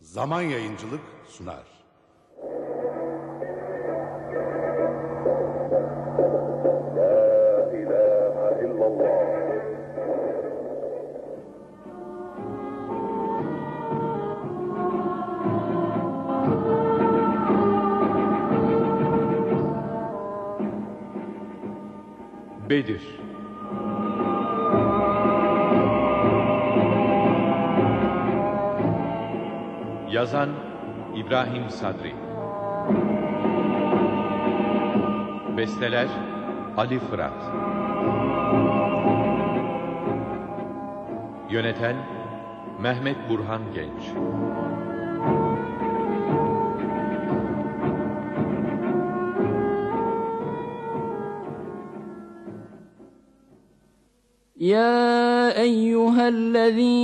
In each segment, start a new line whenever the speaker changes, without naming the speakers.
Zaman Yayıncılık sunar.
Bedir yazan İbrahim Sadri. Besteler Ali Fırat. Yöneten Mehmet Burhan Genç.
Ya eyyühellezî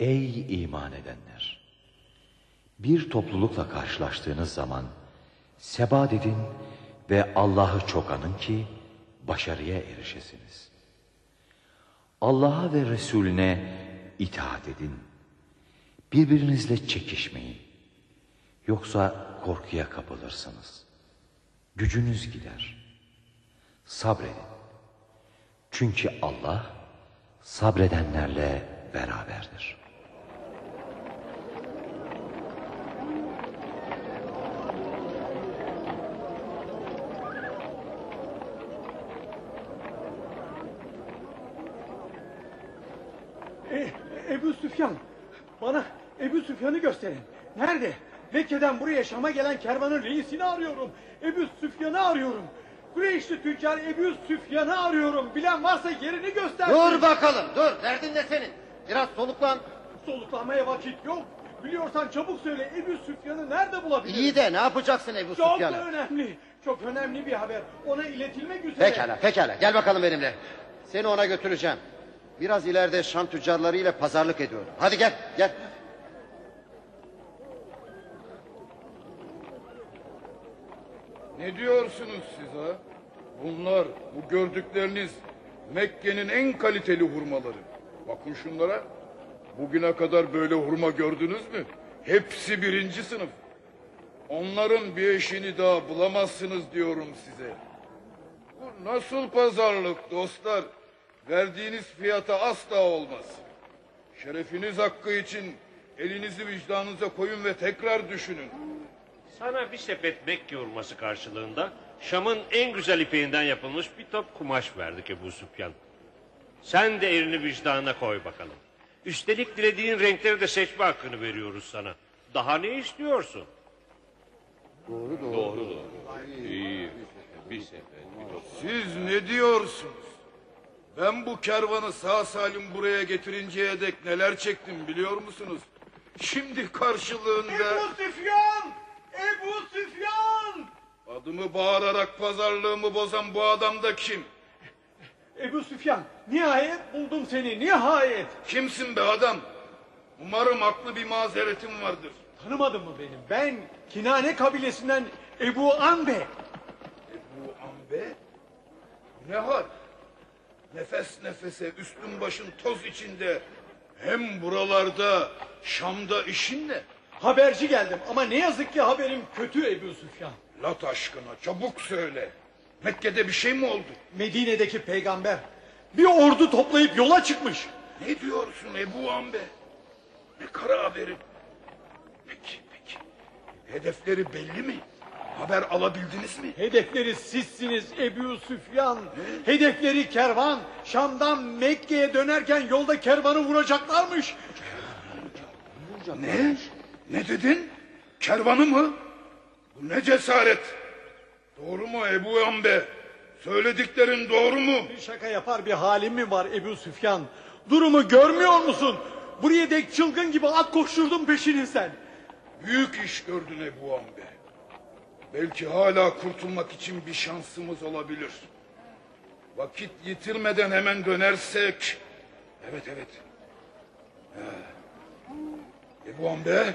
Ey iman edenler! Bir toplulukla karşılaştığınız zaman sebat edin ve Allah'ı çok anın ki başarıya erişesiniz. Allah'a ve Resulüne itaat edin. Birbirinizle çekişmeyin. Yoksa korkuya kapılırsınız. Gücünüz gider. Sabredin. Çünkü Allah sabredenlerle beraberdir.
Süfyan. Bana Ebu Süfyan'ı gösterin. Nerede? Mekke'den buraya Şam'a gelen kervanın reisini arıyorum. Ebu Süfyan'ı arıyorum. Kureyşli tüccar Ebu Süfyan'ı arıyorum. Bilen varsa yerini göster.
Dur bakalım dur derdin ne senin? Biraz soluklan.
Soluklanmaya vakit yok. Biliyorsan çabuk söyle Ebu Süfyan'ı nerede bulabilirim?
İyi de ne yapacaksın Ebu
Çok
Süfyan'ı?
önemli. Çok önemli bir haber. Ona iletilmek üzere.
Pekala pekala gel bakalım benimle. Seni ona götüreceğim. Biraz ileride Şam tüccarları ile pazarlık ediyorum. Hadi gel gel.
Ne diyorsunuz siz ha? Bunlar, bu gördükleriniz Mekke'nin en kaliteli hurmaları. Bakın şunlara. Bugüne kadar böyle hurma gördünüz mü? Hepsi birinci sınıf. Onların bir eşini daha bulamazsınız diyorum size. Bu nasıl pazarlık dostlar? Verdiğiniz fiyata asla olmaz. Şerefiniz hakkı için elinizi vicdanınıza koyun ve tekrar düşünün.
Sana bir sepet Mekke hurması karşılığında Şam'ın en güzel ipeğinden yapılmış bir top kumaş verdik Ebu Süfyan. Sen de elini vicdanına koy bakalım. Üstelik dilediğin renkleri de seçme hakkını veriyoruz sana. Daha ne istiyorsun?
Doğru doğru. İyi. Bir sepet bir top. Siz ne diyorsunuz? Ben bu kervanı sağ salim buraya getirinceye dek neler çektim biliyor musunuz? Şimdi karşılığında...
Ebu Süfyan! Ebu Süfyan!
Adımı bağırarak pazarlığımı bozan bu adam da kim?
Ebu Süfyan nihayet buldum seni nihayet.
Kimsin be adam? Umarım haklı bir mazeretin vardır.
Tanımadın mı beni? Ben Kinane kabilesinden Ebu Anbe.
Bu ambe? Ne hal? Nefes nefese üstün başın toz içinde. Hem buralarda Şam'da işin ne?
Haberci geldim ama ne yazık ki haberim kötü Ebu Süfyan.
Lat aşkına çabuk söyle. Mekke'de bir şey mi oldu?
Medine'deki peygamber bir ordu toplayıp yola çıkmış.
Ne diyorsun Ebu Ambe? Ne kara haberin? Peki peki. Hedefleri belli mi? Haber alabildiniz mi?
Hedefleri sizsiniz Ebu Süfyan. Hedefleri kervan. Şam'dan Mekke'ye dönerken yolda kervanı vuracaklarmış.
Ne? Ne dedin? Kervanı mı? Bu ne cesaret? Doğru mu Ebu Ambe? Söylediklerin doğru mu?
Bir şaka yapar bir halim mi var Ebu Süfyan? Durumu görmüyor musun? Buraya dek çılgın gibi at koşturdum peşinizden.
Büyük iş gördün Ebu Ambe. Belki hala kurtulmak için bir şansımız olabilir. Vakit yitirmeden hemen dönersek... Evet evet. Ebu Ambe...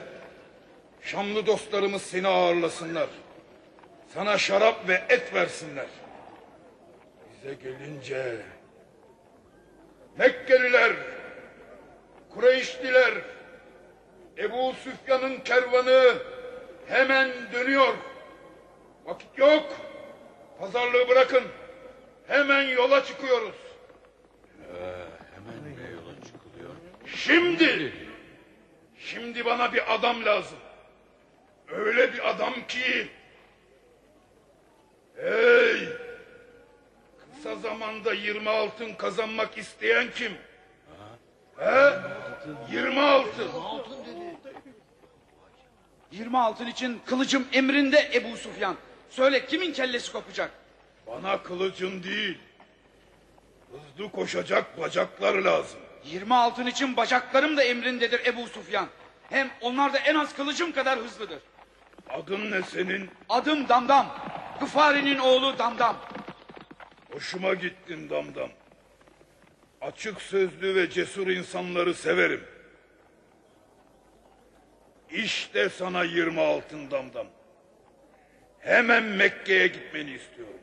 Şamlı dostlarımız seni ağırlasınlar. Sana şarap ve et versinler. Bize gelince... Mekkeliler, Kureyşliler, Ebu Süfyan'ın kervanı hemen dönüyor. Vakit yok. Pazarlığı bırakın. Hemen yola çıkıyoruz. hemen yola çıkılıyor? Şimdi. Şimdi bana bir adam lazım. Öyle bir adam ki... Hey! Kısa zamanda 20 altın kazanmak isteyen kim? He? 20 altın.
20 altın için kılıcım emrinde Ebu Sufyan. Söyle kimin kellesi kopacak?
Bana kılıcın değil. Hızlı koşacak bacaklar lazım.
20 altın için bacaklarım da emrindedir Ebu Sufyan. Hem onlar da en az kılıcım kadar hızlıdır.
Adın ne senin?
Adım Damdam. Gıfari'nin oğlu Damdam.
Hoşuma gittin damdam. Açık sözlü ve cesur insanları severim. İşte sana 20 altın damdam. Hemen Mekke'ye gitmeni istiyorum.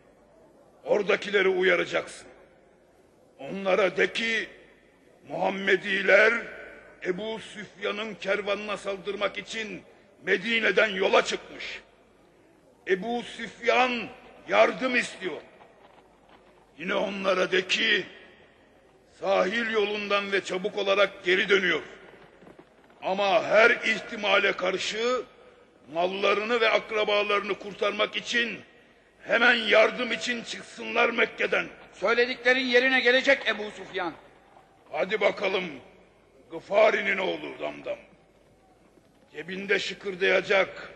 Oradakileri uyaracaksın. Onlara de ki Muhammediler Ebu Süfyan'ın kervanına saldırmak için Medine'den yola çıkmış. Ebu Süfyan yardım istiyor. Yine onlara de ki sahil yolundan ve çabuk olarak geri dönüyor. Ama her ihtimale karşı mallarını ve akrabalarını kurtarmak için hemen yardım için çıksınlar Mekke'den.
Söylediklerin yerine gelecek Ebu Sufyan.
Hadi bakalım Gıfari'nin oğlu Damdam. Cebinde şıkırdayacak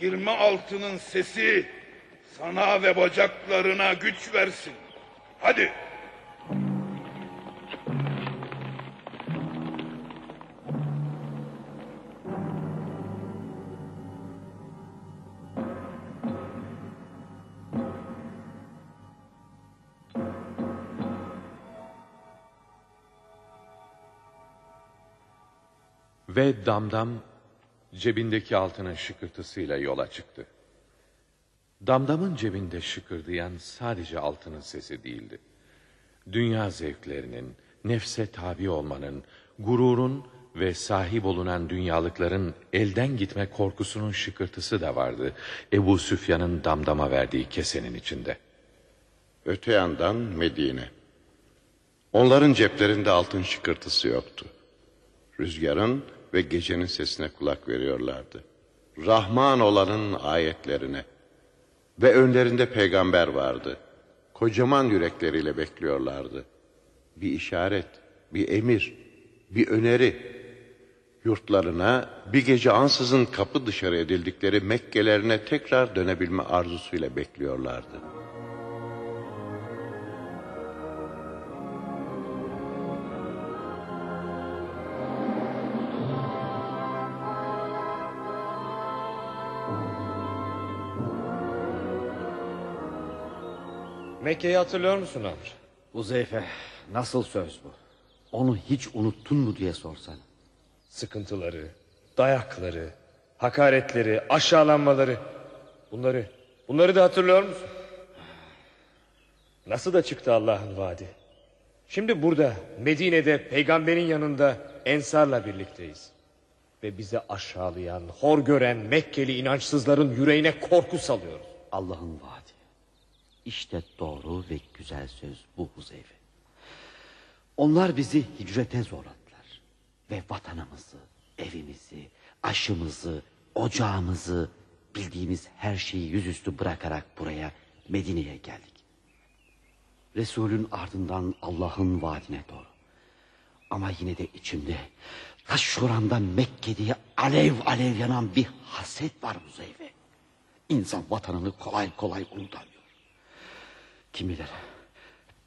20 altının sesi sana ve bacaklarına güç versin. Hadi.
Ve Damdam cebindeki altının şıkırtısıyla yola çıktı. Damdamın cebinde şıkırdayan sadece altının sesi değildi. Dünya zevklerinin, nefse tabi olmanın, gururun ve sahip olunan dünyalıkların elden gitme korkusunun şıkırtısı da vardı. Ebu Süfyan'ın damdama verdiği kesenin içinde.
Öte yandan Medine. Onların ceplerinde altın şıkırtısı yoktu. Rüzgarın ve gecenin sesine kulak veriyorlardı. Rahman olanın ayetlerine. Ve önlerinde peygamber vardı. Kocaman yürekleriyle bekliyorlardı. Bir işaret, bir emir, bir öneri. Yurtlarına bir gece ansızın kapı dışarı edildikleri Mekkelerine tekrar dönebilme arzusuyla bekliyorlardı.
Mekke'yi hatırlıyor musun Amr?
Uzeyfe nasıl söz bu? Onu hiç unuttun mu diye sorsan.
Sıkıntıları, dayakları, hakaretleri, aşağılanmaları. Bunları, bunları da hatırlıyor musun? Nasıl da çıktı Allah'ın vaadi. Şimdi burada Medine'de peygamberin yanında Ensar'la birlikteyiz. Ve bizi aşağılayan, hor gören Mekkeli inançsızların yüreğine korku salıyoruz.
Allah'ın vaadi. İşte doğru ve güzel söz bu Huzeyfe. Onlar bizi hicrete zorladılar. Ve vatanımızı, evimizi, aşımızı, ocağımızı, bildiğimiz her şeyi yüzüstü bırakarak buraya Medine'ye geldik. Resulün ardından Allah'ın vaadine doğru. Ama yine de içimde taş şuramda Mekke diye alev alev yanan bir haset var Huzeyfe. İnsan vatanını kolay kolay unutamıyor. Kim bilir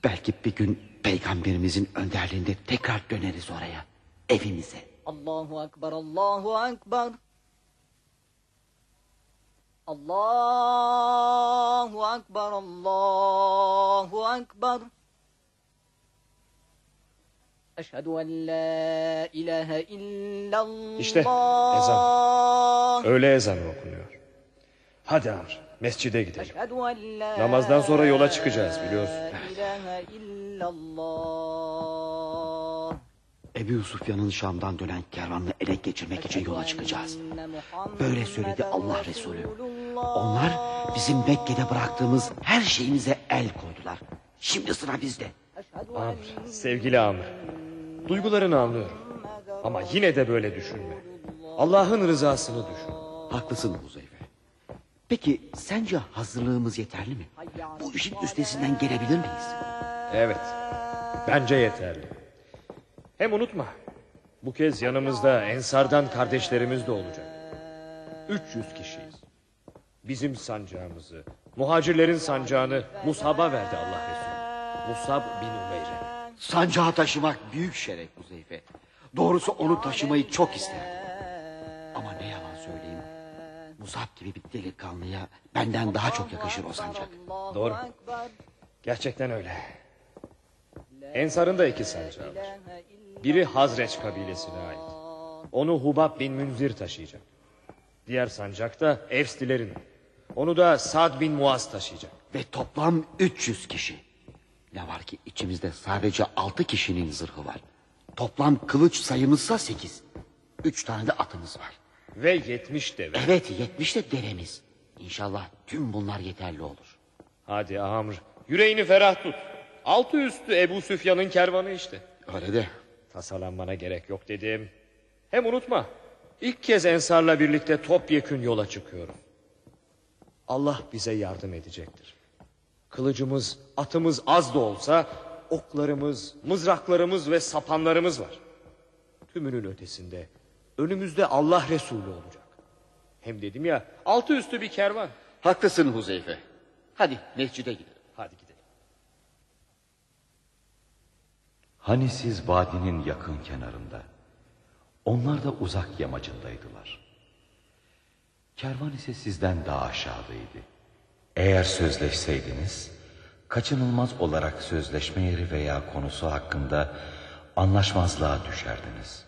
belki bir gün peygamberimizin önderliğinde tekrar döneriz oraya evimize.
Allahu Ekber Allahu Ekber. Allahu Ekber Allahu Ekber. Eşhedü en la ilahe illallah.
İşte ezan. Öğle ezanı okunuyor. Hadi Amr. Mescide gidelim. Namazdan sonra yola çıkacağız biliyorsun.
Ebu Sufyan'ın Şam'dan dönen kervanını ele geçirmek için yola çıkacağız. Böyle söyledi Allah Resulü. Onlar bizim Mekke'de bıraktığımız her şeyimize el koydular. Şimdi sıra bizde.
Amr, sevgili Amr. Duygularını anlıyorum. Ama yine de böyle düşünme. Allah'ın rızasını düşün.
Haklısın Huzeyfe. Peki sence hazırlığımız yeterli mi? Bu işin üstesinden gelebilir miyiz?
Evet. Bence yeterli. Hem unutma. Bu kez yanımızda Ensardan kardeşlerimiz de olacak. 300 kişiyiz. Bizim sancağımızı, muhacirlerin sancağını Musab'a verdi Allah Resulü. Musab bin Umeyr'e.
Sancağı taşımak büyük şeref Huzeyfe. Doğrusu onu taşımayı çok isterim. Musab gibi bir delikanlıya benden daha çok yakışır o sancak.
Doğru. Gerçekten öyle. Ensar'ın da iki sancağı var. Biri Hazreç kabilesine ait. Onu Hubab bin Münzir taşıyacak. Diğer sancak da Efslilerin. Onu da Sad bin Muaz taşıyacak.
Ve toplam 300 kişi. Ne var ki içimizde sadece 6 kişinin zırhı var. Toplam kılıç sayımızsa 8. 3 tane de atımız var.
Ve 70 deve.
Evet 70 de devemiz. İnşallah tüm bunlar yeterli olur.
Hadi Amr yüreğini ferah tut. Altı üstü Ebu Süfyan'ın kervanı işte.
Öyle de.
Tasalanmana gerek yok dedim. Hem unutma. ilk kez Ensar'la birlikte topyekün yola çıkıyoruz. Allah bize yardım edecektir. Kılıcımız, atımız az da olsa oklarımız, mızraklarımız ve sapanlarımız var. Tümünün ötesinde önümüzde Allah Resulü olacak. Hem dedim ya altı üstü bir kervan.
Haklısın Huzeyfe. Hadi mescide gidelim.
Hadi gidelim.
Hani siz vadinin yakın kenarında, onlar da uzak yamacındaydılar. Kervan ise sizden daha aşağıdaydı. Eğer sözleşseydiniz, kaçınılmaz olarak sözleşme yeri veya konusu hakkında anlaşmazlığa düşerdiniz.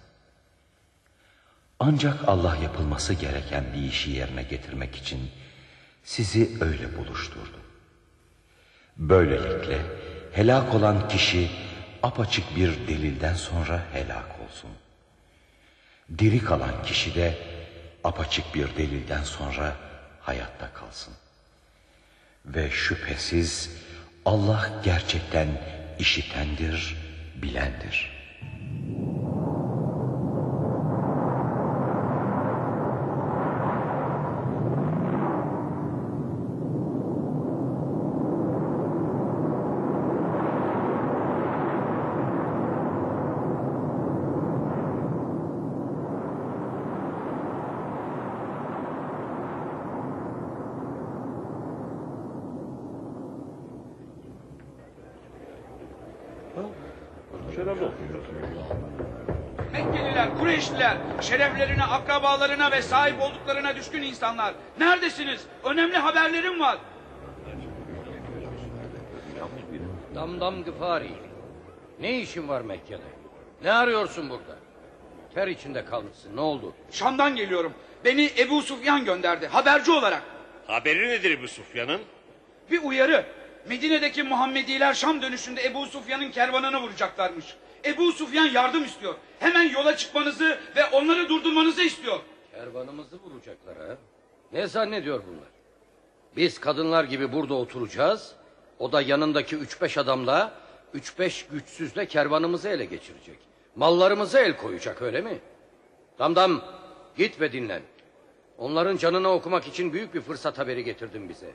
Ancak Allah yapılması gereken bir işi yerine getirmek için sizi öyle buluşturdu. Böylelikle helak olan kişi apaçık bir delilden sonra helak olsun. Diri kalan kişi de apaçık bir delilden sonra hayatta kalsın. Ve şüphesiz Allah gerçekten işitendir, bilendir.
Mekkeliler, Kureyşliler, şereflerine, akrabalarına ve sahip olduklarına düşkün insanlar. Neredesiniz? Önemli haberlerim var.
Damdam Gıfari. Ne işin var Mekke'de? Ne arıyorsun burada? Ter içinde kalmışsın. Ne oldu?
Şam'dan geliyorum. Beni Ebu Sufyan gönderdi. Haberci olarak.
Haberi nedir bu Sufyan'ın?
Bir uyarı. Medine'deki Muhammediler Şam dönüşünde Ebu Sufyan'ın kervanını vuracaklarmış. Ebu Sufyan yardım istiyor. Hemen yola çıkmanızı ve onları durdurmanızı istiyor.
Kervanımızı vuracaklar ha? Ne zannediyor bunlar? Biz kadınlar gibi burada oturacağız. O da yanındaki üç beş adamla, üç beş güçsüzle kervanımızı ele geçirecek. Mallarımıza el koyacak öyle mi? Damdam git ve dinlen. Onların canını okumak için büyük bir fırsat haberi getirdin bize.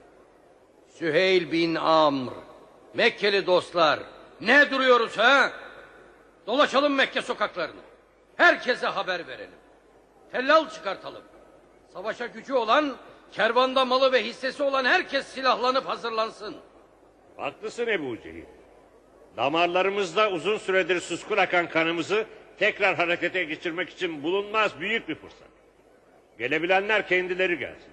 Süheyl bin Amr, Mekkeli dostlar, ne duruyoruz ha? Dolaşalım Mekke sokaklarını. Herkese haber verelim. Tellal çıkartalım. Savaşa gücü olan, kervanda malı ve hissesi olan herkes silahlanıp hazırlansın.
Haklısın Ebu Cehil. Damarlarımızda uzun süredir suskun akan kanımızı tekrar harekete geçirmek için bulunmaz büyük bir fırsat. Gelebilenler kendileri gelsin.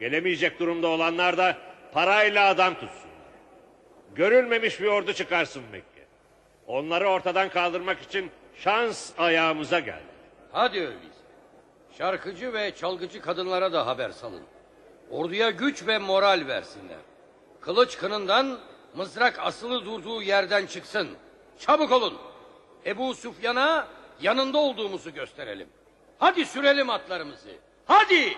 Gelemeyecek durumda olanlar da parayla adam tutsun. Görülmemiş bir ordu çıkarsın Mekke. Onları ortadan kaldırmak için şans ayağımıza geldi.
Hadi öyleyse. Şarkıcı ve çalgıcı kadınlara da haber salın. Orduya güç ve moral versinler. Kılıç kınından mızrak asılı durduğu yerden çıksın. Çabuk olun. Ebu Süfyan'a yanında olduğumuzu gösterelim. Hadi sürelim atlarımızı. Hadi!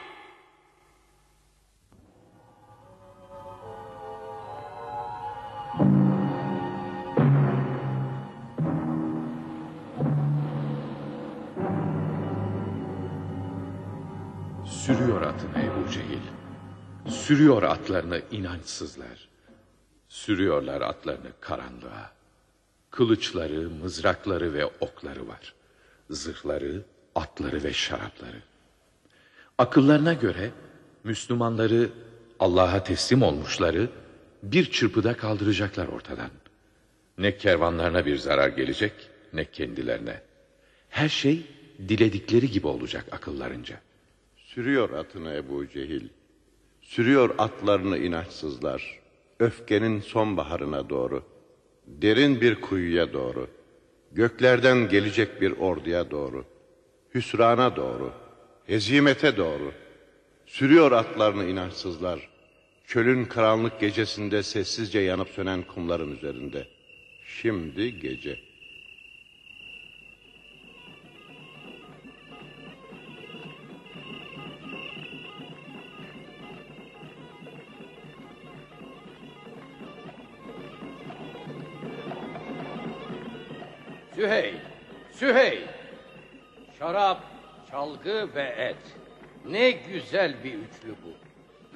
Sürüyor atını Ebu Cehil. Sürüyor atlarını inançsızlar. Sürüyorlar atlarını karanlığa. Kılıçları, mızrakları ve okları var. Zırhları, atları ve şarapları. Akıllarına göre Müslümanları Allah'a teslim olmuşları bir çırpıda kaldıracaklar ortadan. Ne kervanlarına bir zarar gelecek ne kendilerine. Her şey diledikleri gibi olacak akıllarınca.
Sürüyor atını Ebu Cehil. Sürüyor atlarını inançsızlar. Öfkenin sonbaharına doğru. Derin bir kuyuya doğru. Göklerden gelecek bir orduya doğru. Hüsrana doğru. Hezimete doğru. Sürüyor atlarını inançsızlar. Çölün karanlık gecesinde sessizce yanıp sönen kumların üzerinde. Şimdi gece.
Süheyl, Süheyl. Şarap, çalgı ve et. Ne güzel bir üçlü bu.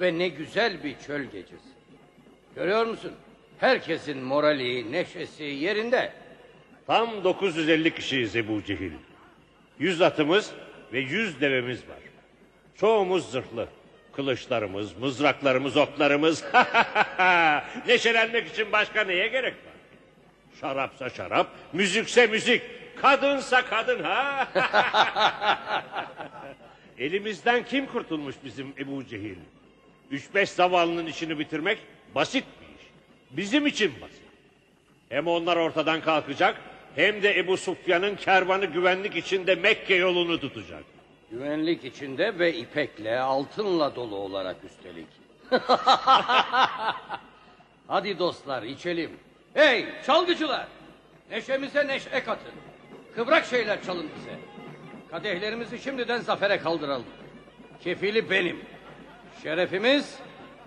Ve ne güzel bir çöl gecesi. Görüyor musun? Herkesin morali, neşesi yerinde.
Tam 950 kişiyiz Ebu Cehil. Yüz atımız ve yüz devemiz var. Çoğumuz zırhlı. Kılıçlarımız, mızraklarımız, oklarımız. Neşelenmek için başka neye gerek var? Şarapsa şarap, müzikse müzik, kadınsa kadın ha. Elimizden kim kurtulmuş bizim Ebu Cehil? Üç beş zavallının işini bitirmek basit bir iş. Bizim için basit. Hem onlar ortadan kalkacak hem de Ebu Sufyan'ın kervanı güvenlik içinde Mekke yolunu tutacak.
Güvenlik içinde ve ipekle, altınla dolu olarak üstelik. Hadi dostlar içelim. Hey çalgıcılar! Neşemize neşe katın. Kıvrak şeyler çalın bize. Kadehlerimizi şimdiden zafere kaldıralım. Kefili benim. Şerefimiz,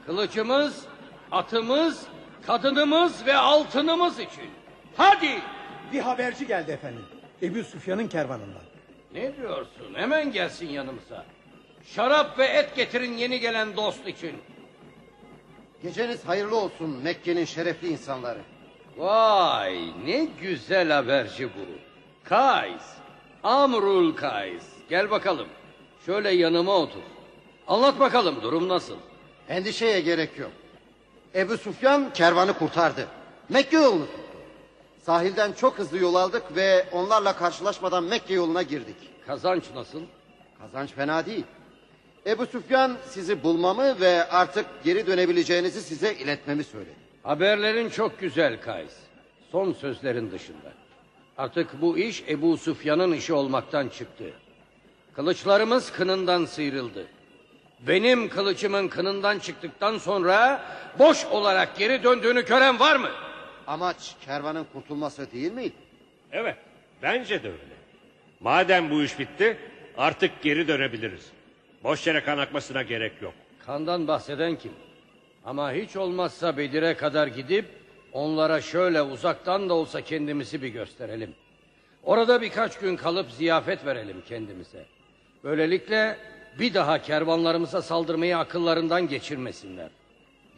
kılıcımız, atımız, kadınımız ve altınımız için. Hadi!
Bir haberci geldi efendim. Ebu Süfyan'ın kervanından.
Ne diyorsun? Hemen gelsin yanımıza. Şarap ve et getirin yeni gelen dost için.
Geceniz hayırlı olsun Mekke'nin şerefli insanları.
Vay ne güzel haberci bu. Kays. Amrul Kays. Gel bakalım. Şöyle yanıma otur. Anlat bakalım durum nasıl?
Endişeye gerek yok. Ebu Sufyan kervanı kurtardı. Mekke yolunu tuttu. Sahilden çok hızlı yol aldık ve onlarla karşılaşmadan Mekke yoluna girdik.
Kazanç nasıl?
Kazanç fena değil. Ebu Süfyan sizi bulmamı ve artık geri dönebileceğinizi size iletmemi söyledi.
Haberlerin çok güzel Kays. Son sözlerin dışında. Artık bu iş Ebu Sufyan'ın işi olmaktan çıktı. Kılıçlarımız kınından sıyrıldı. Benim kılıcımın kınından çıktıktan sonra boş olarak geri döndüğünü gören var mı?
Amaç kervanın kurtulması değil miydi?
Evet, bence de öyle. Madem bu iş bitti, artık geri dönebiliriz. Boş yere kan akmasına gerek yok.
Kandan bahseden kim? Ama hiç olmazsa Bedir'e kadar gidip onlara şöyle uzaktan da olsa kendimizi bir gösterelim. Orada birkaç gün kalıp ziyafet verelim kendimize. Böylelikle bir daha kervanlarımıza saldırmayı akıllarından geçirmesinler.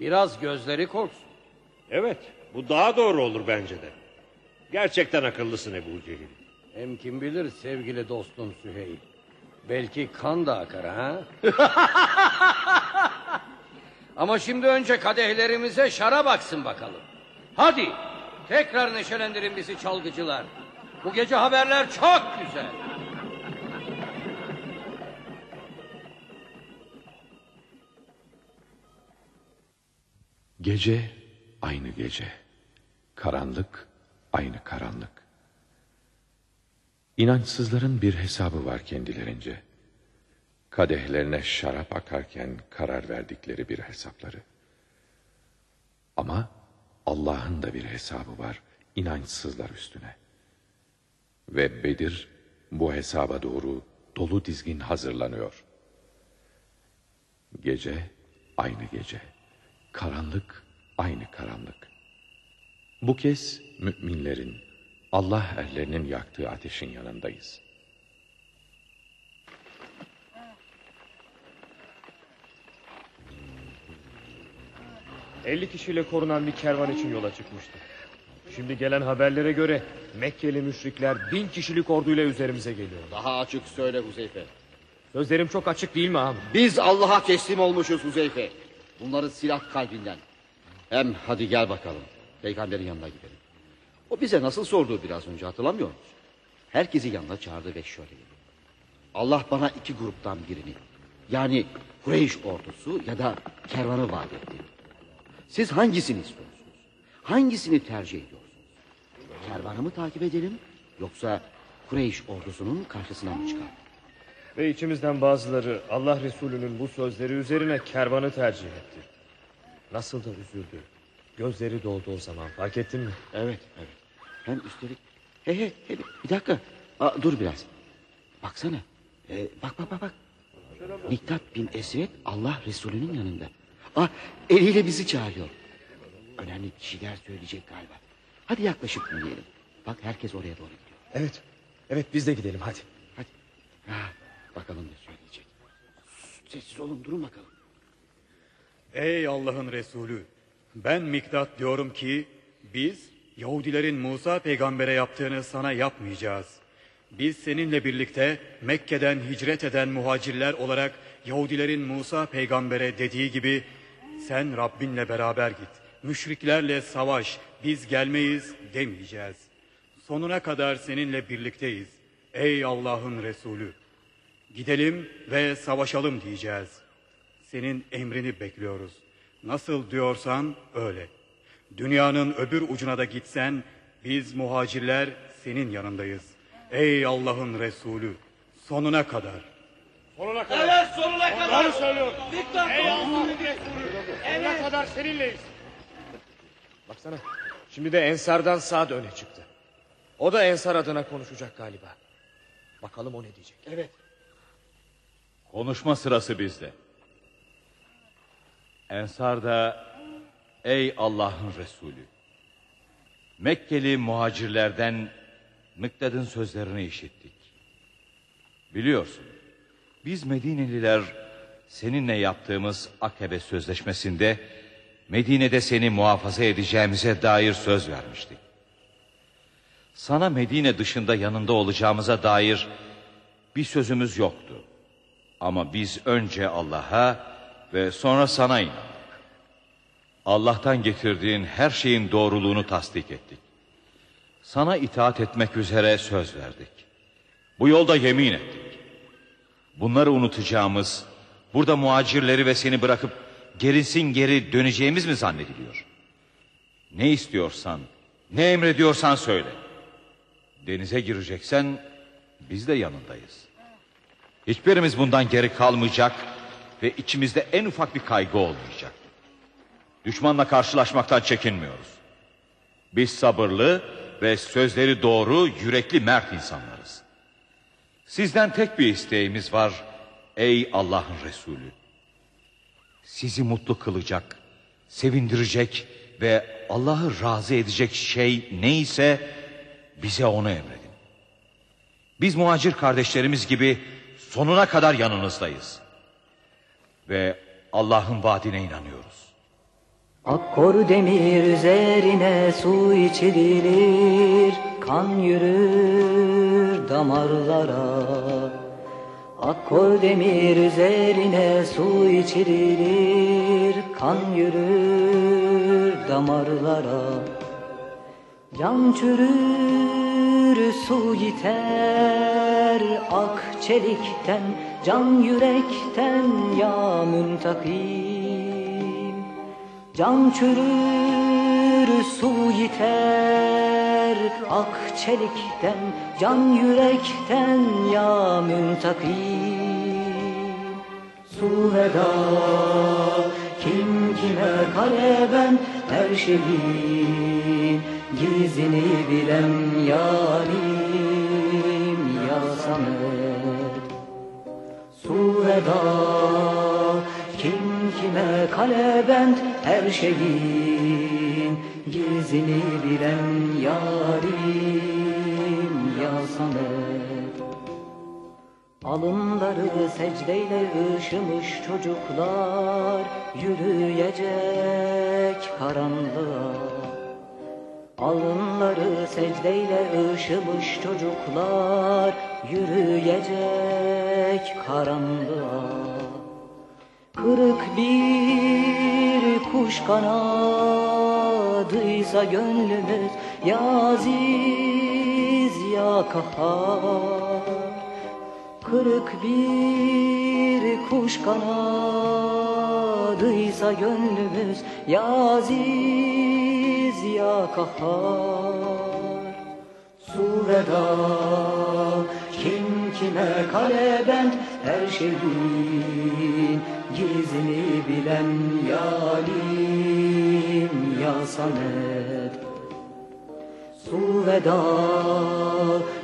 Biraz gözleri korksun.
Evet, bu daha doğru olur bence de. Gerçekten akıllısın Ebu Cehil.
Hem kim bilir sevgili dostum Süheyl. Belki kan da akar ha? Ama şimdi önce kadehlerimize şarap aksın bakalım. Hadi tekrar neşelendirin bizi çalgıcılar. Bu gece haberler çok güzel.
Gece aynı gece. Karanlık aynı karanlık. İnançsızların bir hesabı var kendilerince. Kadehlerine şarap akarken karar verdikleri bir hesapları. Ama Allah'ın da bir hesabı var inançsızlar üstüne. Ve Bedir bu hesaba doğru dolu dizgin hazırlanıyor. Gece aynı gece. Karanlık aynı karanlık. Bu kez müminlerin, Allah erlerinin yaktığı ateşin yanındayız.
...50 kişiyle korunan bir kervan için yola çıkmıştık. Şimdi gelen haberlere göre... ...Mekkeli müşrikler bin kişilik orduyla üzerimize geliyor.
Daha açık söyle Huzeyfe.
Sözlerim çok açık değil mi ağam?
Biz Allah'a teslim olmuşuz Huzeyfe. Bunları silah kalbinden. Hem hadi gel bakalım. Peygamberin yanına gidelim. O bize nasıl sordu biraz önce hatırlamıyor musun? Herkesi yanına çağırdı ve şöyle dedi. Allah bana iki gruptan birini yani Kureyş ordusu ya da kervanı vaat etti. Siz hangisini istiyorsunuz? Hangisini tercih ediyorsunuz? Kervanı mı takip edelim yoksa Kureyş ordusunun karşısına mı çıkalım?
Ve içimizden bazıları Allah Resulü'nün bu sözleri üzerine kervanı tercih etti. Nasıl da üzüldü. Gözleri doldu o zaman fark ettin mi?
Evet evet. Hem üstelik he he, he bir dakika Aa, dur biraz. Baksana ee, bak bak bak bak. Miktat bin Esvet Allah Resulü'nün yanında. Aa, eliyle bizi çağırıyor. Önemli bir şeyler söyleyecek galiba. Hadi yaklaşıp dinleyelim. Bak herkes oraya doğru gidiyor.
Evet. Evet biz de gidelim hadi.
Hadi. Ha, bakalım ne söyleyecek. Sessiz olun durun bakalım.
Ey Allah'ın Resulü! Ben Miktat diyorum ki biz Yahudilerin Musa peygambere yaptığını sana yapmayacağız. Biz seninle birlikte Mekke'den hicret eden muhacirler olarak Yahudilerin Musa peygambere dediği gibi sen Rabbinle beraber git. Müşriklerle savaş, biz gelmeyiz demeyeceğiz. Sonuna kadar seninle birlikteyiz. Ey Allah'ın Resulü! Gidelim ve savaşalım diyeceğiz. Senin emrini bekliyoruz. Nasıl diyorsan öyle. Dünyanın öbür ucuna da gitsen biz muhacirler senin yanındayız. Ey Allah'ın Resulü sonuna kadar.
Sonuna kadar.
Evet, sonuna kadar.
Doğru söylüyor.
Dikkat
Ey. Allah'ın Resulü. Sonuna kadar seninleyiz. Baksana. Şimdi de Ensar'dan Sa'd öne çıktı. O da Ensar adına konuşacak galiba. Bakalım o ne diyecek.
Evet.
Konuşma sırası bizde. Ensar da ey Allah'ın Resulü. Mekkeli muhacirlerden Mıktad'ın sözlerini işittik. Biliyorsun biz Medineliler seninle yaptığımız Akabe sözleşmesinde Medine'de seni muhafaza edeceğimize dair söz vermiştik. Sana Medine dışında yanında olacağımıza dair bir sözümüz yoktu. Ama biz önce Allah'a ve sonra sana inandık. Allah'tan getirdiğin her şeyin doğruluğunu tasdik ettik. Sana itaat etmek üzere söz verdik. Bu yolda yemin ettik. Bunları unutacağımız, burada muhacirleri ve seni bırakıp gerisin geri döneceğimiz mi zannediliyor? Ne istiyorsan, ne emrediyorsan söyle. Denize gireceksen biz de yanındayız. Hiçbirimiz bundan geri kalmayacak ve içimizde en ufak bir kaygı olmayacak. Düşmanla karşılaşmaktan çekinmiyoruz. Biz sabırlı ve sözleri doğru, yürekli, mert insanlarız. Sizden tek bir isteğimiz var ey Allah'ın Resulü. Sizi mutlu kılacak, sevindirecek ve Allah'ı razı edecek şey neyse bize onu emredin. Biz muhacir kardeşlerimiz gibi sonuna kadar yanınızdayız. Ve Allah'ın vaadine inanıyoruz.
Akkor demir üzerine su içilir, kan yürür damarlara. Akkor demir üzerine su içilir, kan yürür damarlara. Can çürür su yiter ak çelikten Can yürekten ya müntakim Can çürür su yiter ak çelikten Can yürekten ya müntakim Su veda kim kime kale ben her şeyin Gizini bilen yarim ya Samet Su veda kale her şeyin Gizini bilen yarim ya Samet Alınları secdeyle ışımış çocuklar Yürüyecek karanlığa. Alınları secdeyle ışımış çocuklar Yürüyecek karanlığa Kırık bir kuş kanadıysa gönlümüz Ya aziz ya kahhar Kırık bir kuş kanadıysa gönlümüz Ya aziz ya kahhar Su veda kim kime kale ben her şeyin Gizini bilen yalim ya Samet. Su veda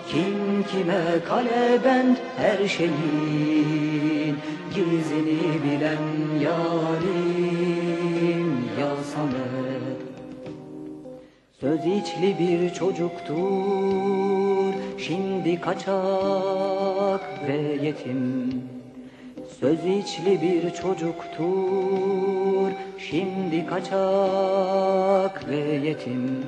kim kime kale ben her şeyin Gizini bilen yarim ya Samet. Söz içli bir çocuktur şimdi kaçak ve yetim. Söz içli bir çocuktur. Şimdi kaçak ve yetim.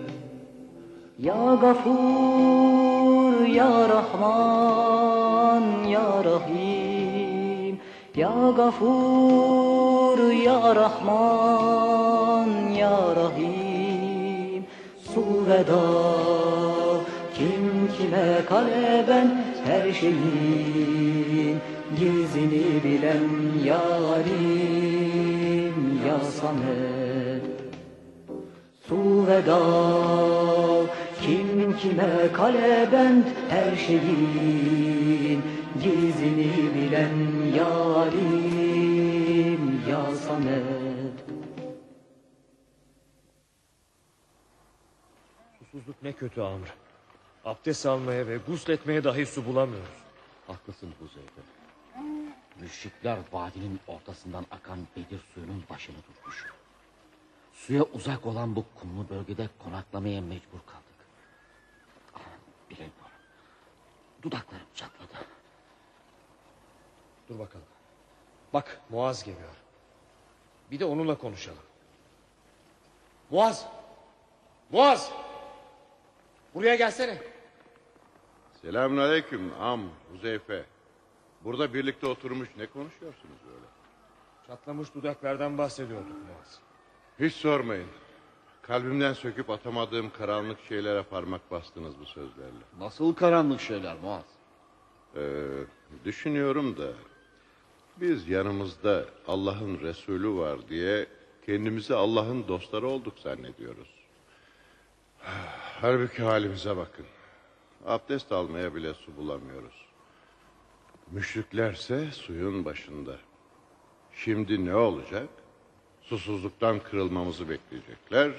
Ya Gafur Ya Rahman Ya Rahim. Ya Gafur Ya Rahman Ya Rahim. Su veda kime kale ben her şeyin Gizini bilen yarim ya Samet Su veda kim kime kale ben her şeyin Gizini bilen yarim ya Samet
Susuzluk ne kötü Amr. Abdest almaya ve gusletmeye dahi su bulamıyoruz.
Haklısın Huzeyfe. Müşrikler vadinin ortasından akan Bedir suyunun başını tutmuş. Suya uzak olan bu kumlu bölgede konaklamaya mecbur kaldık. Bilemiyorum. Dudaklarım çatladı.
Dur bakalım. Bak Muaz geliyor. Bir de onunla konuşalım. Muaz! Muaz! Buraya gelsene.
Selamünaleyküm am Huzeyfe. Burada birlikte oturmuş ne konuşuyorsunuz böyle?
Çatlamış dudaklardan bahsediyorduk Muaz.
Hiç sormayın. Kalbimden söküp atamadığım karanlık şeylere parmak bastınız bu sözlerle.
Nasıl karanlık şeyler Muaz?
Ee, düşünüyorum da biz yanımızda Allah'ın Resulü var diye kendimizi Allah'ın dostları olduk zannediyoruz. Halbuki halimize bakın. Abdest almaya bile su bulamıyoruz. Müşriklerse suyun başında. Şimdi ne olacak? Susuzluktan kırılmamızı bekleyecekler.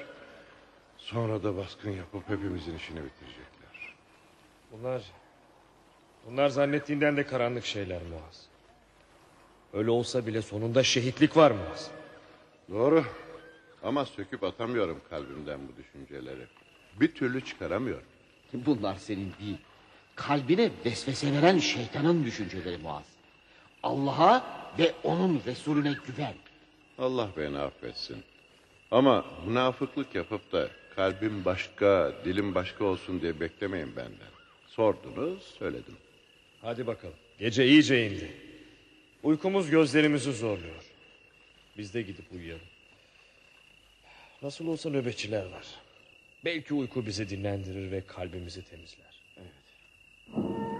Sonra da baskın yapıp hepimizin işini bitirecekler.
Bunlar... Bunlar zannettiğinden de karanlık şeyler Muaz. Öyle olsa bile sonunda şehitlik var Muaz.
Doğru. Ama söküp atamıyorum kalbimden bu düşünceleri. Bir türlü çıkaramıyorum.
Bunlar senin değil. Kalbine vesvese veren şeytanın düşünceleri Muaz. Allah'a ve onun Resulüne güven.
Allah beni affetsin. Ama münafıklık yapıp da kalbim başka, dilim başka olsun diye beklemeyin benden. Sordunuz, söyledim.
Hadi bakalım. Gece iyice indi. Uykumuz gözlerimizi zorluyor. Biz de gidip uyuyalım. Nasıl olsa nöbetçiler var. Belki uyku bizi dinlendirir ve kalbimizi temizler.
Ve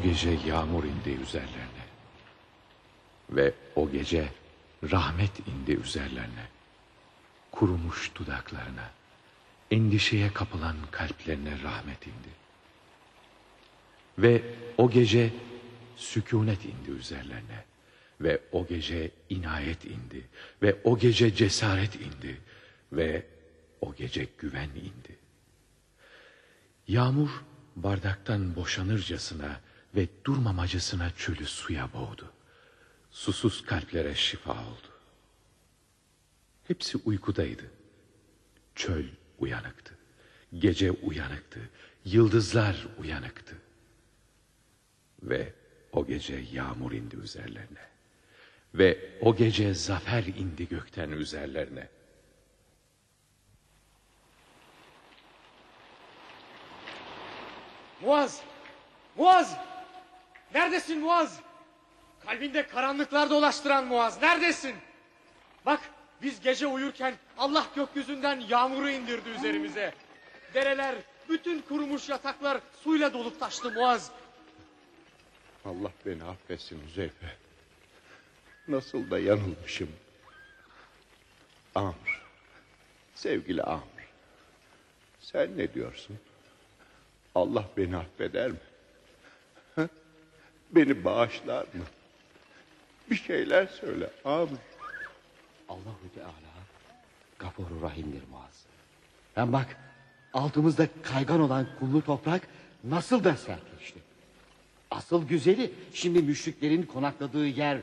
o gece yağmur indi üzerlerine. Ve o gece rahmet indi üzerlerine. Kurumuş dudaklarına, endişeye kapılan kalplerine rahmet indi. Ve o gece sükunet indi üzerlerine. Ve o gece inayet indi. Ve o gece cesaret indi. Ve o gece güven indi. Yağmur bardaktan boşanırcasına ve durmamacasına çölü suya boğdu. Susuz kalplere şifa oldu. Hepsi uykudaydı. Çöl uyanıktı. Gece uyanıktı. Yıldızlar uyanıktı. Ve o gece yağmur indi üzerlerine. Ve o gece zafer indi gökten üzerlerine.
Muaz! Muaz! Neredesin Muaz? Kalbinde karanlıklar dolaştıran Muaz neredesin? Bak biz gece uyurken Allah gökyüzünden yağmuru indirdi üzerimize. Dereler, bütün kurumuş yataklar suyla dolup taştı Muaz.
Allah beni affetsin Hüzeyfe. Nasıl da yanılmışım. Amr. Sevgili Amr. Sen ne diyorsun? Allah beni affeder mi? Beni bağışlar mı? Bir şeyler söyle Amr.
Allahu Teala gafuru rahimdir Muaz. Hem bak altımızda kaygan olan kumlu toprak nasıl da sertleşti. Asıl güzeli şimdi müşriklerin konakladığı yer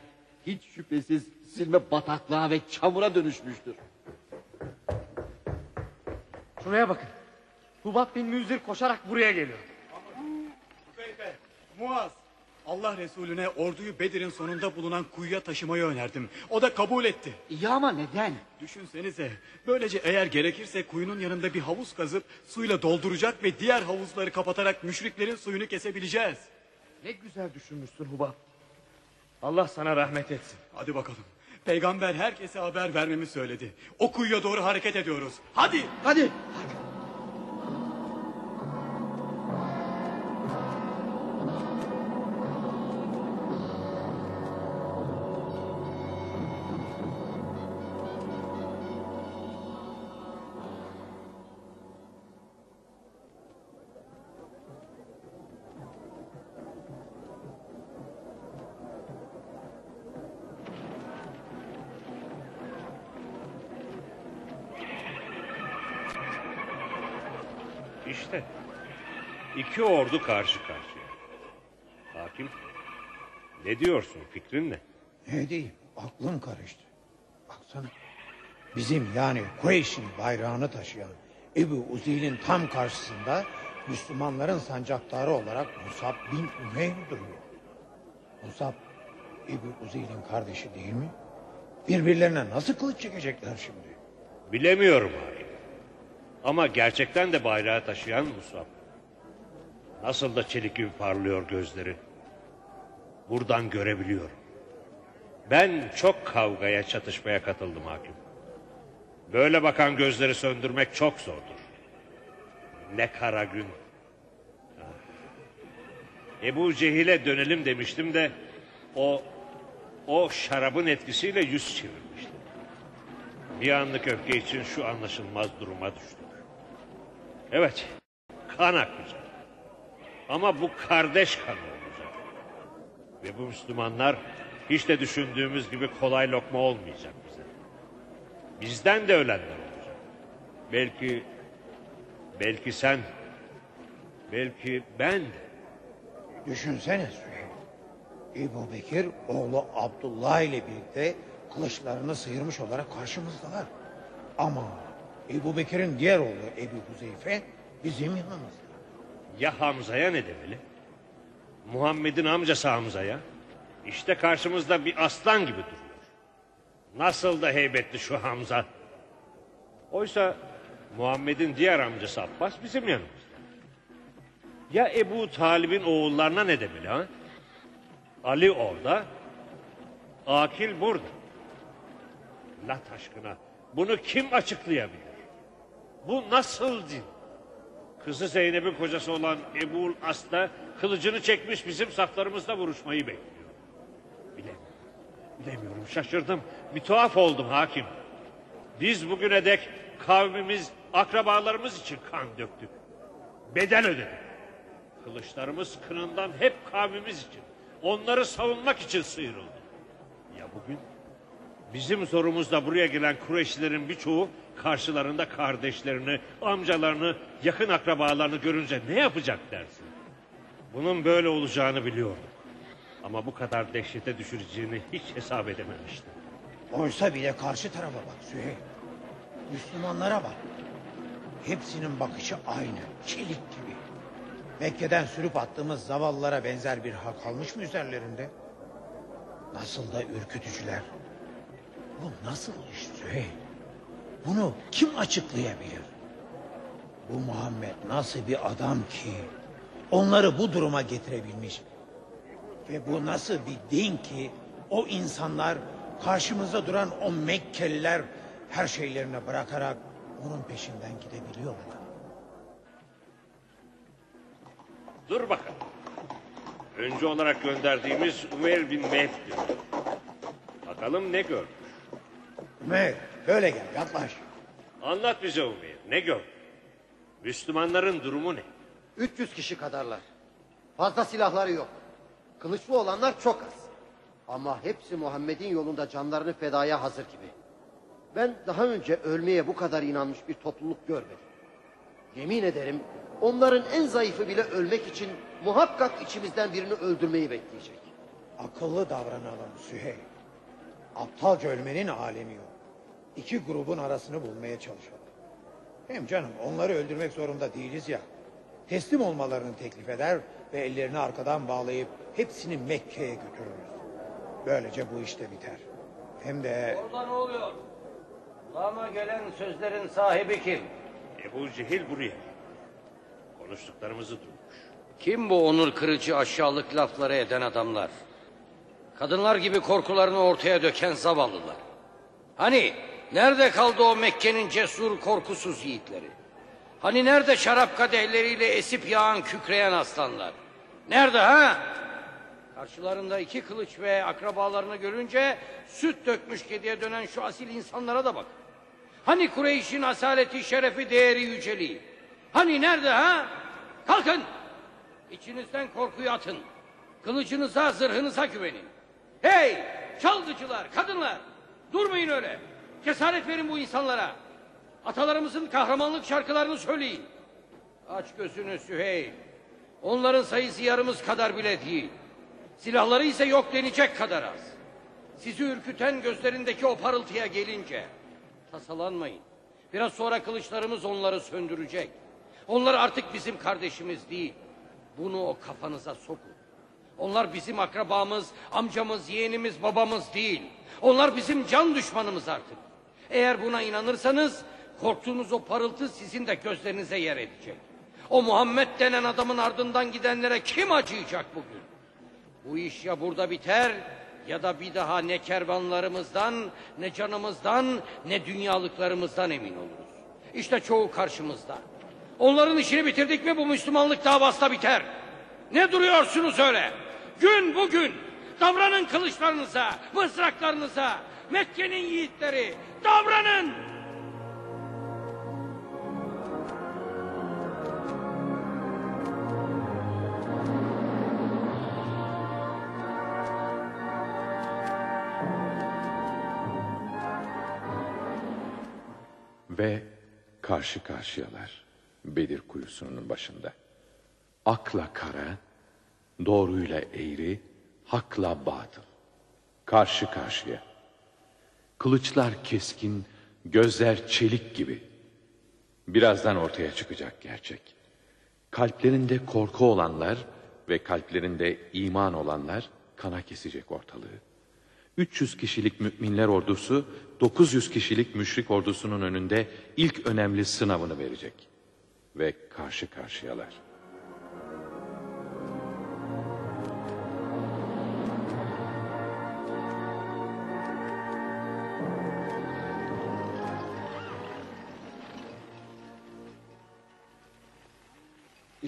hiç şüphesiz silme bataklığa ve çamura dönüşmüştür.
Şuraya bakın. Hubat bin Müzir koşarak buraya geliyor.
Hüzeyfe, Muaz. Allah Resulüne orduyu Bedir'in sonunda bulunan kuyuya taşımayı önerdim. O da kabul etti.
İyi ama neden?
Düşünsenize. Böylece eğer gerekirse kuyunun yanında bir havuz kazıp suyla dolduracak ve diğer havuzları kapatarak müşriklerin suyunu kesebileceğiz.
Ne güzel düşünmüşsün Hubat. Allah sana rahmet etsin.
Hadi bakalım. Peygamber herkese haber vermemi söyledi. O kuyuya doğru hareket ediyoruz. Hadi.
Hadi.
İşte iki ordu karşı karşıya. Hakim ne diyorsun fikrin ne?
Ne diyeyim aklım karıştı. Baksana bizim yani Kureyş'in bayrağını taşıyan Ebu Uzi'nin tam karşısında Müslümanların sancaktarı olarak Musab bin Ümeyr duruyor. Musab Ebu Uzi'nin kardeşi değil mi? Birbirlerine nasıl kılıç çekecekler şimdi?
Bilemiyorum hakim. Ama gerçekten de bayrağı taşıyan Musab. Nasıl da çelik gibi parlıyor gözleri. Buradan görebiliyorum. Ben çok kavgaya, çatışmaya katıldım hakim. Böyle bakan gözleri söndürmek çok zordur. Ne kara gün. Ah. Ebu Cehil'e dönelim demiştim de o o şarabın etkisiyle yüz çevirmişti. Bir anlık öfke için şu anlaşılmaz duruma düştük. Evet, kan akacak. Ama bu kardeş kanı olacak. Ve bu Müslümanlar hiç de düşündüğümüz gibi kolay lokma olmayacak bize. Bizden de ölenler olacak. Belki, belki sen Belki ben de.
Düşünsene Süheyl. Ebu Bekir oğlu Abdullah ile birlikte kılıçlarını sıyırmış olarak karşımızdalar. Ama Ebu Bekir'in diğer oğlu Ebu Huzeyfe bizim yanımızda.
Ya Hamza'ya ne demeli? Muhammed'in amcası Hamza'ya. İşte karşımızda bir aslan gibi duruyor. Nasıl da heybetli şu Hamza. Oysa Muhammed'in diğer amcası Abbas bizim yanımızda. Ya Ebu Talib'in oğullarına ne demeli ha? Ali orada, Akil burada. Allah aşkına bunu kim açıklayabilir? Bu nasıl din? Kızı Zeynep'in kocası olan Ebu'l As'la kılıcını çekmiş bizim saflarımızda vuruşmayı bekliyor. Bilemiyorum. Bilemiyorum şaşırdım. Bir tuhaf oldum hakim. Biz bugüne dek kavmimiz, akrabalarımız için kan döktük. Bedel ödedik. Kılıçlarımız kınından hep kavmimiz için, onları savunmak için sıyrıldı. Ya bugün bizim zorumuzda buraya gelen Kureyşlilerin birçoğu karşılarında kardeşlerini, amcalarını, yakın akrabalarını görünce ne yapacak dersin? Bunun böyle olacağını biliyordum. Ama bu kadar dehşete düşüreceğini hiç hesap edememiştim.
Oysa bile karşı tarafa bak Süheyl. Müslümanlara bak. Hepsinin bakışı aynı, çelik gibi. Mekke'den sürüp attığımız zavallılara benzer bir hak kalmış mı üzerlerinde? Nasıl da ürkütücüler. Bu nasıl iş Süheyl? Bunu kim açıklayabilir? Bu Muhammed nasıl bir adam ki onları bu duruma getirebilmiş? Ve bu nasıl bir din ki o insanlar karşımızda duran o Mekkeliler her şeylerini bırakarak onun peşinden gidebiliyorlar.
Dur bakalım. Önce olarak gönderdiğimiz Umeyr bin Mehdi. Bakalım ne görmüş.
Ömer öyle gel yaklaş.
Anlat bize Umeyr ne gör? Müslümanların durumu ne?
300 kişi kadarlar. Fazla silahları yok. Kılıçlı olanlar çok az. Ama hepsi Muhammed'in yolunda canlarını fedaya hazır gibi. Ben daha önce ölmeye bu kadar inanmış bir topluluk görmedim. Yemin ederim onların en zayıfı bile ölmek için muhakkak içimizden birini öldürmeyi bekleyecek.
Akıllı davranalım Süheyl. Aptalca ölmenin alemi yok. İki grubun arasını bulmaya çalışalım. Hem canım onları öldürmek zorunda değiliz ya. Teslim olmalarını teklif eder ve ellerini arkadan bağlayıp hepsini Mekke'ye götürürüz. Böylece bu işte biter. Hem de
Orada ne oluyor? Kulağıma gelen sözlerin sahibi kim?
Ebu Cehil buraya. Konuştuklarımızı duymuş.
Kim bu onur kırıcı aşağılık lafları eden adamlar? Kadınlar gibi korkularını ortaya döken zavallılar. Hani nerede kaldı o Mekke'nin cesur korkusuz yiğitleri? Hani nerede şarap kadehleriyle esip yağan kükreyen aslanlar? Nerede ha? Karşılarında iki kılıç ve akrabalarını görünce süt dökmüş kediye dönen şu asil insanlara da bak. Hani Kureyş'in asaleti, şerefi, değeri, yüceliği? Hani nerede ha? Kalkın! İçinizden korkuyu atın. Kılıcınıza, zırhınıza güvenin. Hey! Çalgıcılar, kadınlar! Durmayın öyle. Cesaret verin bu insanlara. Atalarımızın kahramanlık şarkılarını söyleyin. Aç gözünü Süheyl. Onların sayısı yarımız kadar bile değil. Silahları ise yok denecek kadar az. Sizi ürküten gözlerindeki o parıltıya gelince tasalanmayın. Biraz sonra kılıçlarımız onları söndürecek. Onlar artık bizim kardeşimiz değil. Bunu o kafanıza sokun. Onlar bizim akrabamız, amcamız, yeğenimiz, babamız değil. Onlar bizim can düşmanımız artık. Eğer buna inanırsanız korktuğunuz o parıltı sizin de gözlerinize yer edecek. O Muhammed denen adamın ardından gidenlere kim acıyacak bugün? Bu iş ya burada biter ya da bir daha ne kervanlarımızdan, ne canımızdan, ne dünyalıklarımızdan emin oluruz. İşte çoğu karşımızda. Onların işini bitirdik mi bu Müslümanlık davası da biter. Ne duruyorsunuz öyle? Gün bugün davranın kılıçlarınıza, mızraklarınıza. Mekke'nin yiğitleri davranın.
Ve karşı karşıyalar Bedir kuyusunun başında. Akla kara, doğruyla eğri, hakla batıl. Karşı karşıya. Kılıçlar keskin, gözler çelik gibi. Birazdan ortaya çıkacak gerçek. Kalplerinde korku olanlar ve kalplerinde iman olanlar kana kesecek ortalığı. 300 kişilik müminler ordusu 900 kişilik müşrik ordusunun önünde ilk önemli sınavını verecek. Ve karşı karşıyalar.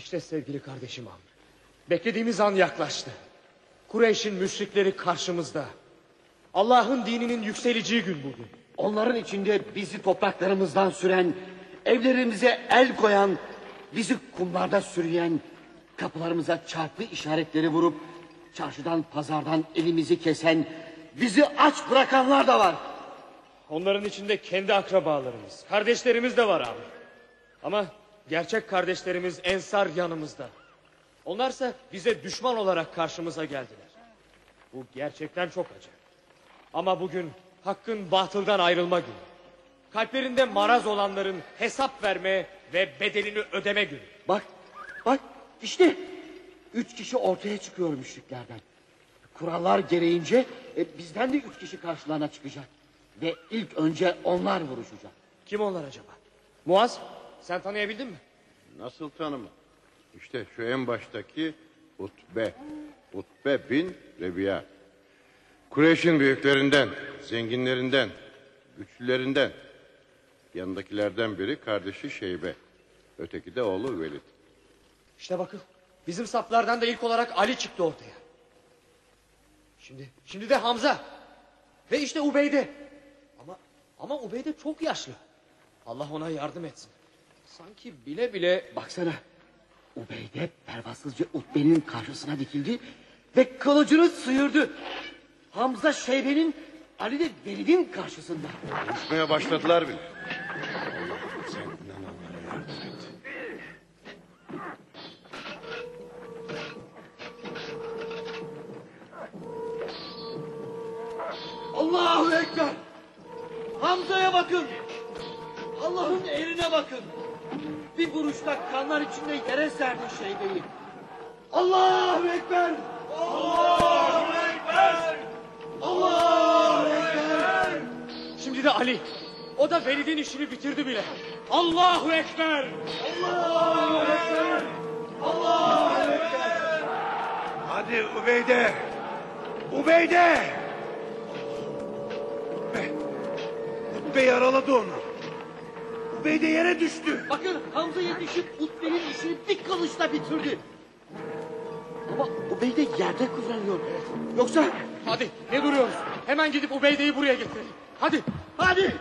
İşte sevgili kardeşim Amr. Beklediğimiz an yaklaştı. Kureyş'in müşrikleri karşımızda. Allah'ın dininin yükseleceği gün bugün.
Onların içinde bizi topraklarımızdan süren, evlerimize el koyan, bizi kumlarda sürüyen, kapılarımıza çarpı işaretleri vurup, çarşıdan pazardan elimizi kesen, bizi aç bırakanlar da var.
Onların içinde kendi akrabalarımız, kardeşlerimiz de var abi. Ama gerçek kardeşlerimiz Ensar yanımızda. Onlarsa bize düşman olarak karşımıza geldiler. Bu gerçekten çok acı. Ama bugün hakkın batıldan ayrılma günü. Kalplerinde maraz olanların hesap verme ve bedelini ödeme günü.
Bak, bak işte üç kişi ortaya çıkıyor müşriklerden. Kurallar gereğince e, bizden de üç kişi karşılarına çıkacak. Ve ilk önce onlar vuruşacak.
Kim onlar acaba? Muaz sen tanıyabildin mi?
Nasıl tanıma? İşte şu en baştaki Utbe. Utbe bin Rebiya. Kureyş'in büyüklerinden, zenginlerinden, güçlülerinden. Yanındakilerden biri kardeşi Şeybe. Öteki de oğlu Velid.
İşte bakın bizim saflardan da ilk olarak Ali çıktı ortaya. Şimdi şimdi de Hamza. Ve işte Ubeyde. Ama ama Ubeyde çok yaşlı. Allah ona yardım etsin. Sanki bile bile
Baksana Ubeyde pervasızca Utbe'nin karşısına dikildi ve kılıcını sıyırdı. Hamza Şeybe'nin Ali de Velid'in karşısında.
Konuşmaya başladılar bile.
Allahu Ekber. Hamza'ya bakın. Allah'ın eline bakın. Bir vuruşta kanlar içinde yere serdi Şeybe'yi. Allahu Ekber. Allahu Ekber. Allahu Ekber.
Şimdi de Ali. O da Velid'in işini bitirdi bile. Allahu Ekber.
Allahu Ekber. Allahu Ekber.
Hadi Ubeyde. Ubeyde. Be, Utbe yaraladı onu. Ubeyde yere düştü.
Bakın Hamza yetişip Utbe'nin işini bir kılıçla bitirdi. Ama Ubeyde yerde kıvranıyor. Yoksa...
Hadi ne duruyoruz? Hemen gidip Ubeyde'yi buraya getirelim. Hadi.
Hadi.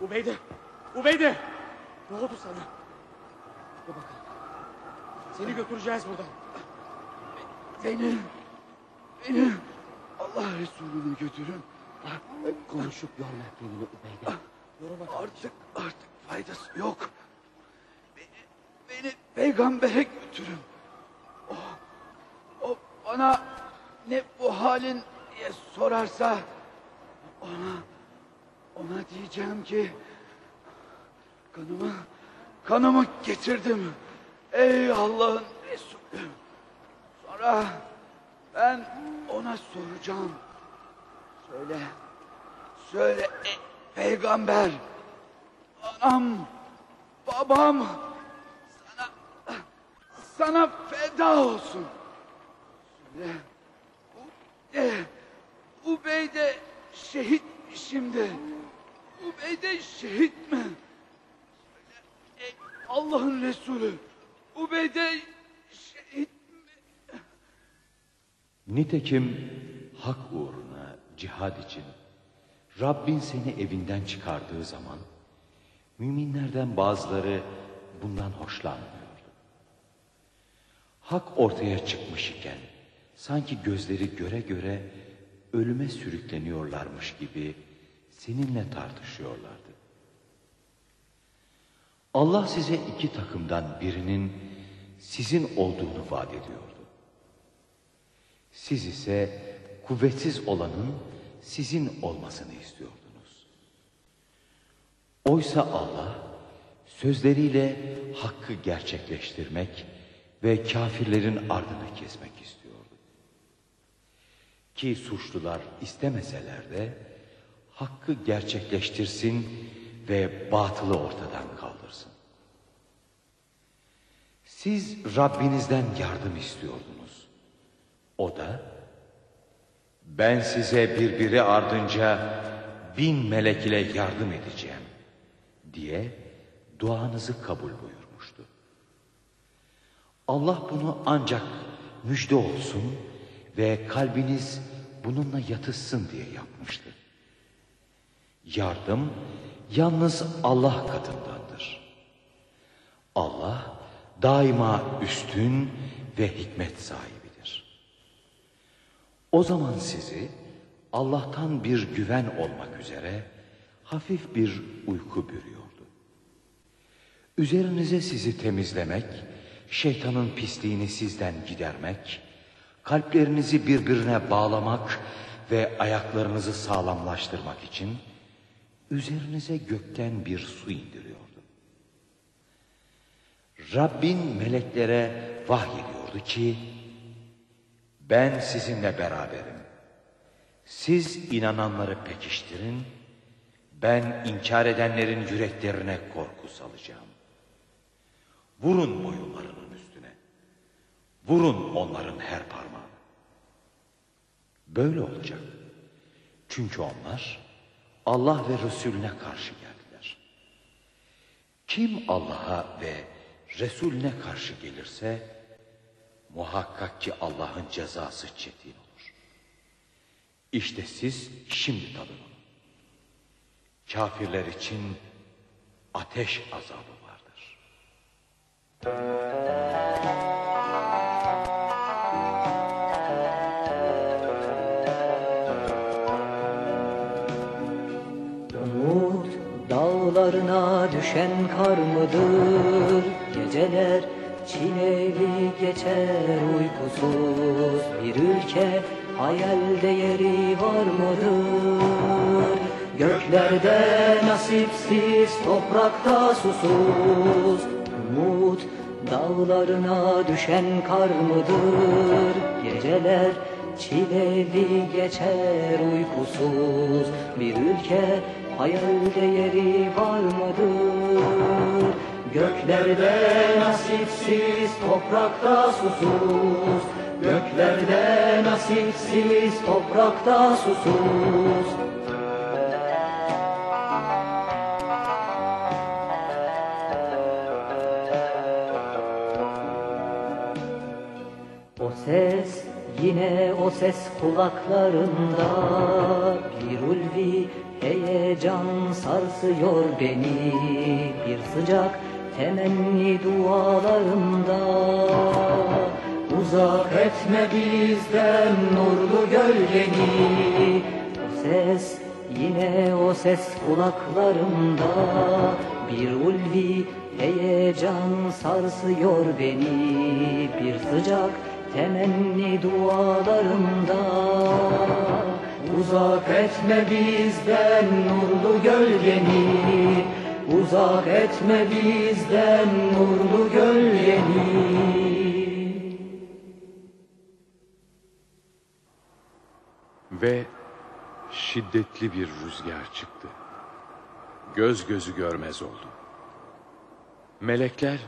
Ubeyde. Ubeyde. Ne oldu sana? Dur bakalım. Seni götüreceğiz buradan.
Beni, beni Allah Resulü'nü götürün. Konuşup yorma kendini Ubeyde.
Artık artık faydası yok. Beni, beni peygambere götürün. O, o bana ne bu halin diye sorarsa ona ona diyeceğim ki kanımı kanımı getirdim. Ey Allah'ın Resulü. Sonra ben ona soracağım. Söyle. Söyle ey peygamber. Anam, babam sana sana feda olsun. Söyle. Ubeyde, Ubeyde şehit mi şimdi? Ubeyde şehit mi? Söyle ey Allah'ın Resulü. Ubeyde şehit
Nitekim hak uğruna cihad için Rabbin seni evinden çıkardığı zaman müminlerden bazıları bundan hoşlanmıyordu. Hak ortaya çıkmış iken sanki gözleri göre göre ölüme sürükleniyorlarmış gibi seninle tartışıyorlardı. Allah size iki takımdan birinin sizin olduğunu vaat ediyordu. Siz ise kuvvetsiz olanın sizin olmasını istiyordunuz. Oysa Allah sözleriyle hakkı gerçekleştirmek ve kafirlerin ardını kesmek istiyordu. Ki suçlular istemeseler de hakkı gerçekleştirsin ve batılı ortadan kaldırsın. Siz Rabbinizden yardım istiyordunuz. O da ben size birbiri ardınca bin melek ile yardım edeceğim diye duanızı kabul buyurmuştu. Allah bunu ancak müjde olsun ve kalbiniz bununla yatışsın diye yapmıştı. Yardım yalnız Allah katındandır. Allah daima üstün ve hikmet sahibidir. O zaman sizi Allah'tan bir güven olmak üzere hafif bir uyku bürüyordu. Üzerinize sizi temizlemek, şeytanın pisliğini sizden gidermek, kalplerinizi birbirine bağlamak ve ayaklarınızı sağlamlaştırmak için üzerinize gökten bir su indiriyordu. Rabbin meleklere vahyediyordu ki ben sizinle beraberim. Siz inananları pekiştirin, ben inkar edenlerin yüreklerine korku salacağım. Vurun boyunlarının üstüne. Vurun onların her parmağını. Böyle olacak. Çünkü onlar Allah ve Resulüne karşı geldiler. Kim Allah'a ve Resulüne karşı gelirse muhakkak ki Allah'ın cezası çetin olur. İşte siz şimdi tadın onu. Kafirler için ateş azabı vardır.
Umut dağlarına düşen kar mıdır? Geceler çileli geçer uykusuz Bir ülke hayalde yeri var mıdır? Göklerde nasipsiz toprakta susuz Umut dağlarına düşen kar mıdır? Geceler çileli geçer uykusuz Bir ülke hayalde yeri var mıdır? Göklerde nasipsiz toprakta susuz. Göklerde nasipsiz toprakta susuz. O ses yine o ses kulaklarında. Bir ulvi heyecan sarsıyor beni. Bir sıcak temenni dualarında Uzak etme bizden nurlu gölgeni. O ses yine o ses kulaklarımda. Bir ulvi heyecan sarsıyor beni. Bir sıcak temenni dualarımda. Uzak etme bizden nurlu gölgeni Uzak etme bizden nurlu gölgeni
Ve şiddetli bir rüzgar çıktı. Göz gözü görmez oldu. Melekler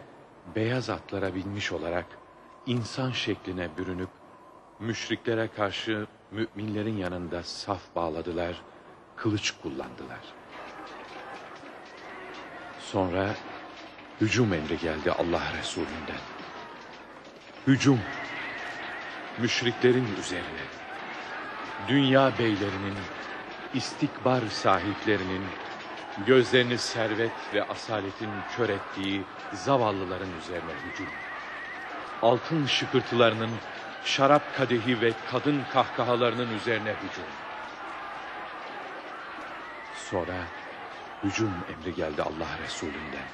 beyaz atlara binmiş olarak insan şekline bürünüp müşriklere karşı müminlerin yanında saf bağladılar, kılıç kullandılar. Sonra hücum emri geldi Allah Resulü'nden. Hücum, müşriklerin üzerine, dünya beylerinin, istikbar sahiplerinin, gözlerini servet ve asaletin kör ettiği zavallıların üzerine hücum. Altın şıkırtılarının, şarap kadehi ve kadın kahkahalarının üzerine hücum. Sonra hücum emri geldi Allah Resulünden.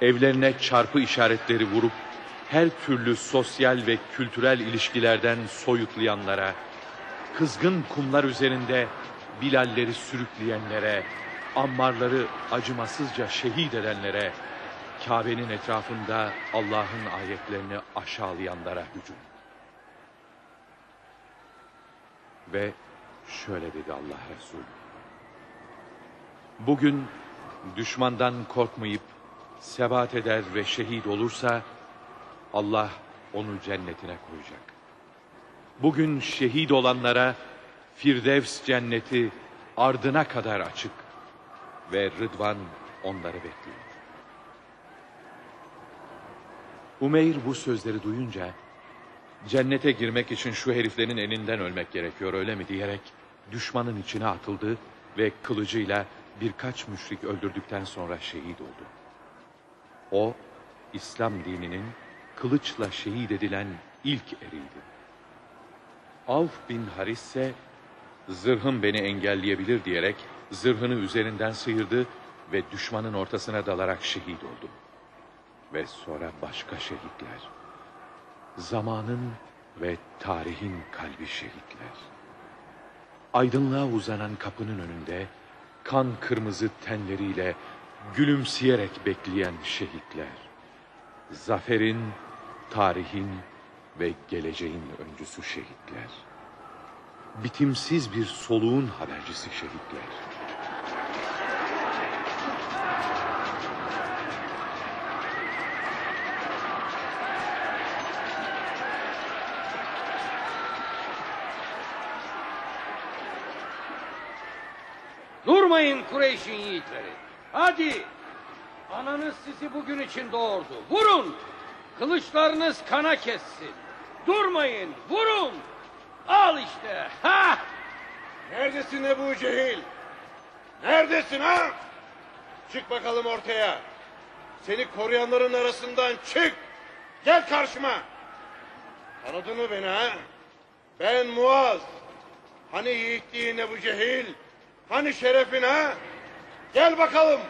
evlerine çarpı işaretleri vurup her türlü sosyal ve kültürel ilişkilerden soyutlayanlara, kızgın kumlar üzerinde Bilalleri sürükleyenlere, Ammarları acımasızca şehit edenlere, Kabe'nin etrafında Allah'ın ayetlerini aşağılayanlara hücum. Ve şöyle dedi Allah Resulü. Bugün düşmandan korkmayıp sebat eder ve şehit olursa Allah onu cennetine koyacak. Bugün şehit olanlara Firdevs cenneti ardına kadar açık ve Rıdvan onları bekliyor. Umeyr bu sözleri duyunca cennete girmek için şu heriflerin elinden ölmek gerekiyor öyle mi diyerek düşmanın içine atıldı ve kılıcıyla birkaç müşrik öldürdükten sonra şehit oldu. O İslam dininin kılıçla şehit edilen ilk eriydi. Avf bin Haris ise zırhım beni engelleyebilir diyerek zırhını üzerinden sıyırdı ve düşmanın ortasına dalarak şehit oldu. Ve sonra başka şehitler. Zamanın ve tarihin kalbi şehitler. Aydınlığa uzanan kapının önünde kan kırmızı tenleriyle gülümseyerek bekleyen şehitler. Zaferin, tarihin ve geleceğin öncüsü şehitler. Bitimsiz bir soluğun habercisi şehitler.
Durmayın Kureyş'in yiğitleri. Hadi. Ananız sizi bugün için doğurdu. Vurun. Kılıçlarınız kana kessin. Durmayın. Vurun. Al işte. Ha!
Neredesin Ebu Cehil? Neredesin ha? Çık bakalım ortaya. Seni koruyanların arasından çık. Gel karşıma. Tanıdın mı beni ha? Ben Muaz. Hani yiğitliğin Ebu Cehil? Hani şerefin ha? Gel bakalım.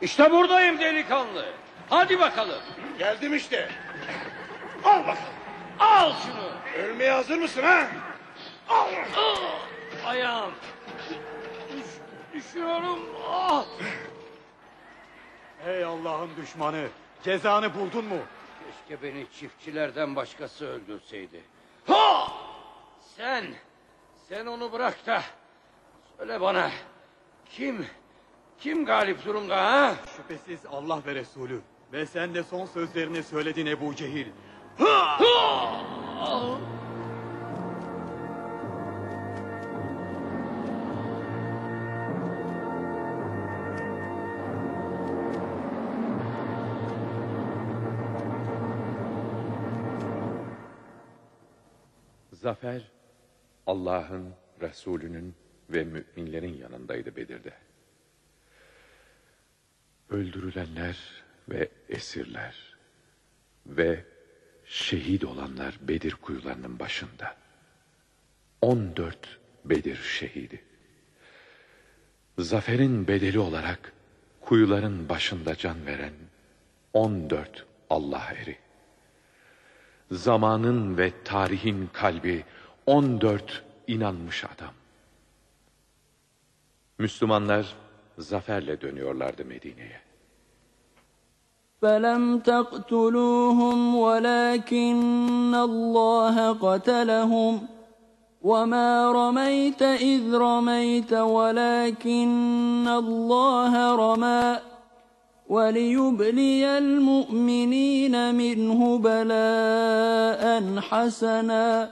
İşte buradayım delikanlı. Hadi bakalım.
Geldim işte. Al bakalım.
Al şunu.
Ölmeye hazır mısın ha? Al.
Ah, Ayağım. Düş, düşüyorum. Ah.
Ey Allah'ın düşmanı. Cezanı buldun mu?
Keşke beni çiftçilerden başkası öldürseydi. Ha! Sen, sen onu bırak da söyle bana kim, kim galip durumda ha?
Şüphesiz Allah ve Resulü. Ve sen de son sözlerini söyledin Ebu Cehil.
Ha! Ha!
Zafer Allah'ın, Resulünün ve müminlerin yanındaydı Bedir'de. Öldürülenler ve esirler ve şehit olanlar Bedir kuyularının başında. 14 Bedir şehidi. Zaferin bedeli olarak kuyuların başında can veren 14 Allah eri. Zamanın ve tarihin kalbi 14 inanmış adam. Müslümanlar zaferle dönüyorlardı Medine'ye.
فلم تقتلوهم ولكن الله قتلهم وما رميت إذ رميت ولكن الله رمى وليبلي المؤمنين منه بلاء حسنا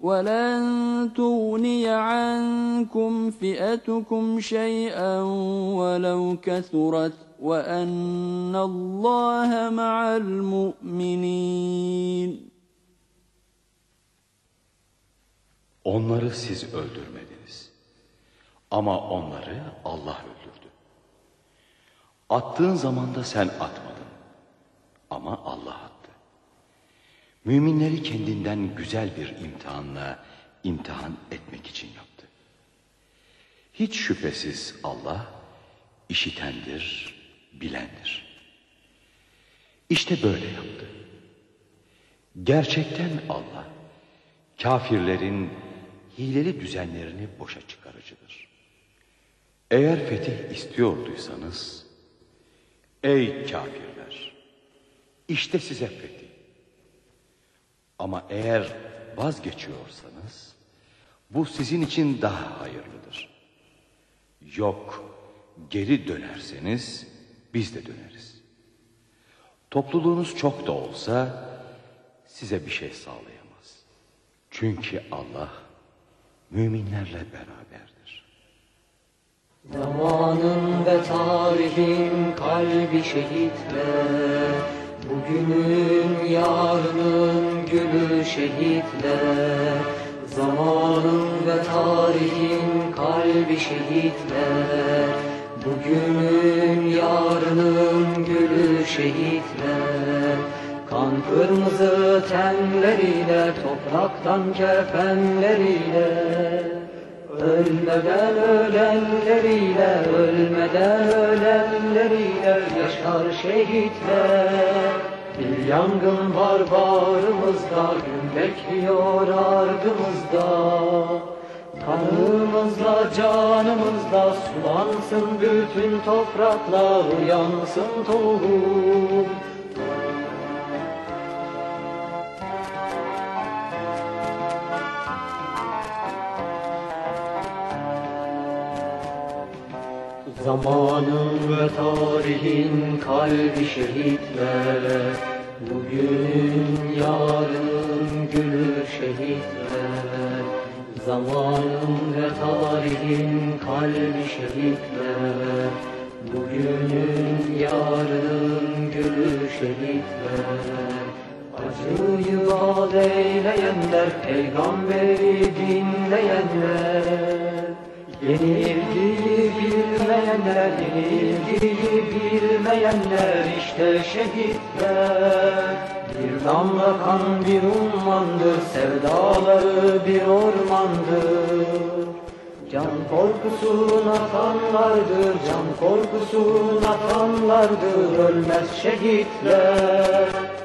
ولن تغني عنكم فئتكم شيئا ولو كثرت وأن الله مع المؤمنين
Onları siz öldürmediniz. Ama onları Allah öldürdü. Attığın zaman da sen atmadın. Ama Allah attı. Müminleri kendinden güzel bir imtihanla imtihan etmek için yaptı. Hiç şüphesiz Allah işitendir, bilendir. İşte böyle yaptı. Gerçekten Allah kafirlerin hileli düzenlerini boşa çıkarıcıdır. Eğer fetih istiyorduysanız ey kafirler işte size fetih. Ama eğer vazgeçiyorsanız bu sizin için daha hayırlıdır. Yok geri dönerseniz biz de döneriz. Topluluğunuz çok da olsa size bir şey sağlayamaz. Çünkü Allah müminlerle beraberdir.
Zamanın ve tarihin kalbi şehitler Bugünün yarının gülü şehitler. Zamanın ve tarihin kalbi şehitler. Bugünün yarının gülü şehitler. Kan kırmızı tenleriyle topraktan kefenleriyle Ölmeden ölenleriyle, ölmeden ölenleriyle yaşar şehitler. Bir yangın var bağrımızda, gün bekliyor ardımızda. Kanımızla, canımızla sulansın bütün topraklar, uyansın tohum. Zamanın ve tarihin kalbi şehitler. Bugünün yarının gülü şehitler. Zamanın ve tarihin kalbi şehitler. Bugünün yarının gülü şehitler. Acıyı ad eyleyenler Peygamberi dinleyenler Yenilgiyi bilmeyenler, yenilgiyi bilmeyenler işte şehitler. Bir damla kan bir ummandır, sevdaları bir ormandır. Can korkusuna atanlardır, can korkusuna atanlardır, ölmez şehitler.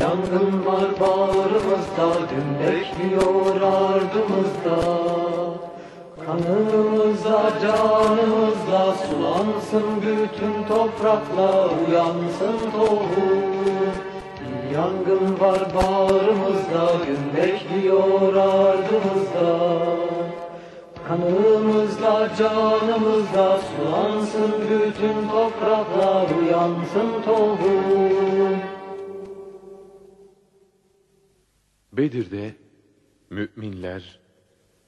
Yangın var bağrımızda, gün bekliyor ardımızda. Kanımızla, canımızla sulansın bütün toprakla, uyansın tohum. Bir yangın var bağrımızda, gün bekliyor ardımızda. Kanımızla, canımızla sulansın bütün topraklar, uyansın tohum.
Bedir'de müminler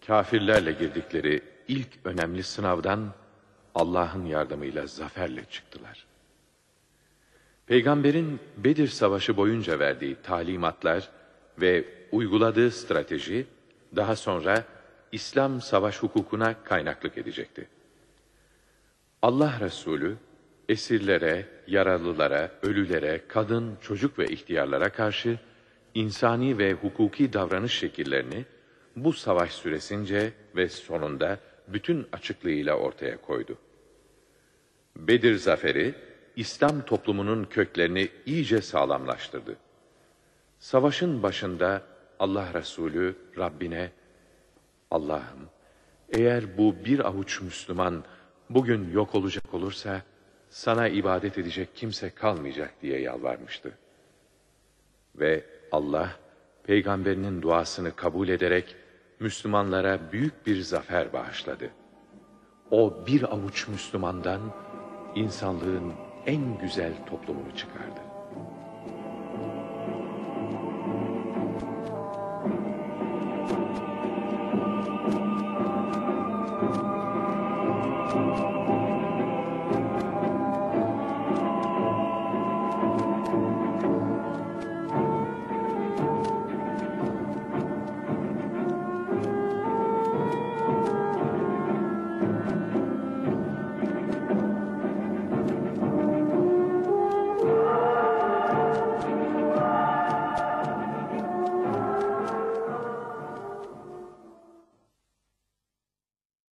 kafirlerle girdikleri ilk önemli sınavdan Allah'ın yardımıyla zaferle çıktılar. Peygamberin Bedir Savaşı boyunca verdiği talimatlar ve uyguladığı strateji daha sonra İslam savaş hukukuna kaynaklık edecekti. Allah Resulü esirlere, yaralılara, ölülere, kadın, çocuk ve ihtiyarlara karşı insani ve hukuki davranış şekillerini bu savaş süresince ve sonunda bütün açıklığıyla ortaya koydu. Bedir zaferi, İslam toplumunun köklerini iyice sağlamlaştırdı. Savaşın başında Allah Resulü Rabbine, Allah'ım eğer bu bir avuç Müslüman bugün yok olacak olursa, sana ibadet edecek kimse kalmayacak diye yalvarmıştı. Ve Allah, peygamberinin duasını kabul ederek, Müslümanlara büyük bir zafer bağışladı. O bir avuç Müslümandan, insanlığın en güzel toplumunu çıkardı.